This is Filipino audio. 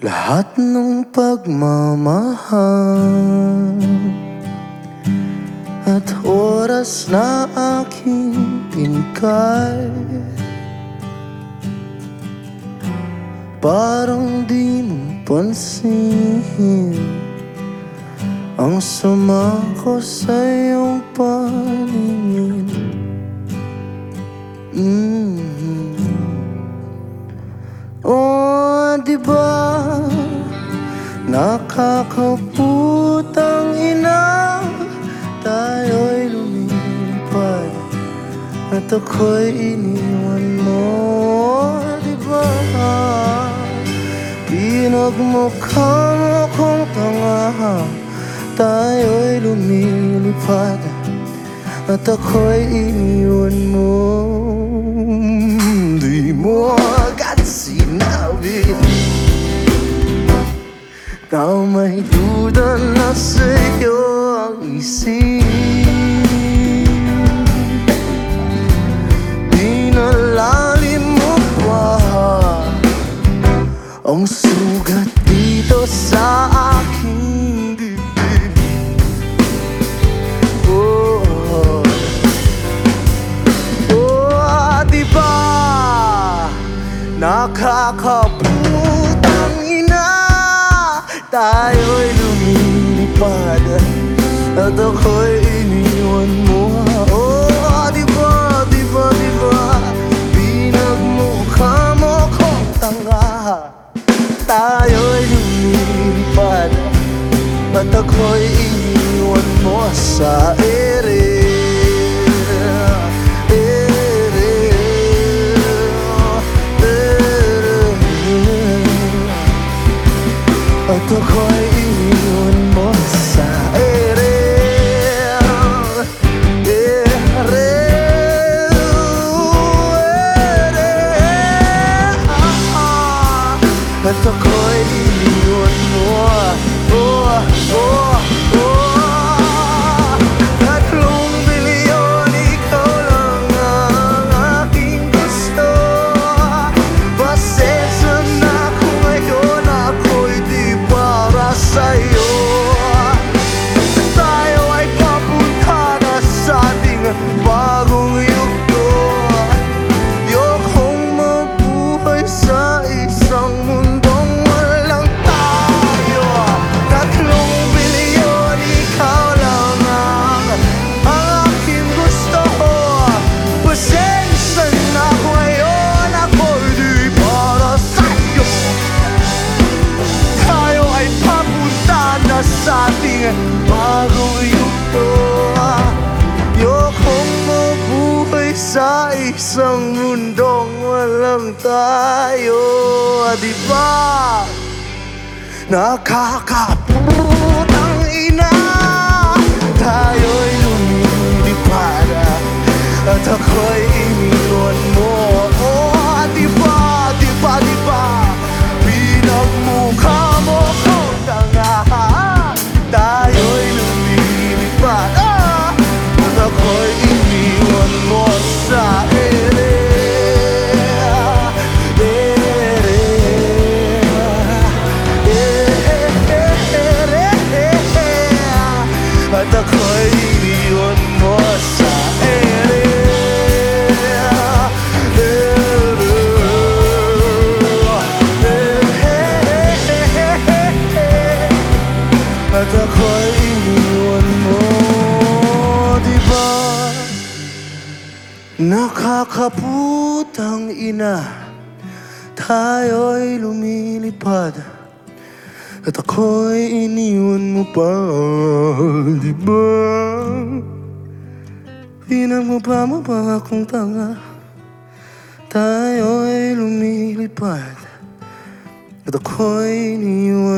Lahat ng pagmamahal At oras na aking pinkay Parang di mo pansin Ang sama ko sa iyong paningin. Mm Oh, di ba At ako'y iniwan mo Di ba? Pinagmukha mo kong tanga Tayo'y lumilipad. At ako'y iniwan mo Di mo agad sinabi. Na may duda na sa'yo ang isip Nakakaputang ina Tayo'y lumilipad At ako'y iniwan mo. Oh, di ba, di ba, di ba? Pinagmukha mo kong tanga. Tayo'y lumilipad At ako'y iniwan mo sa Ere Ere At ako'y iniwan mo Oh, oh, sa isang mundong walang tayo Di ba? Nakakaputang ako'y iniwan mo Di ba? Nakakaputang ina Tayo'y lumilipad At ako'y iniwan mo pa Di ba? Pinagmapa mo pa akong tanga Tayo'y lumilipad At ako'y iniwan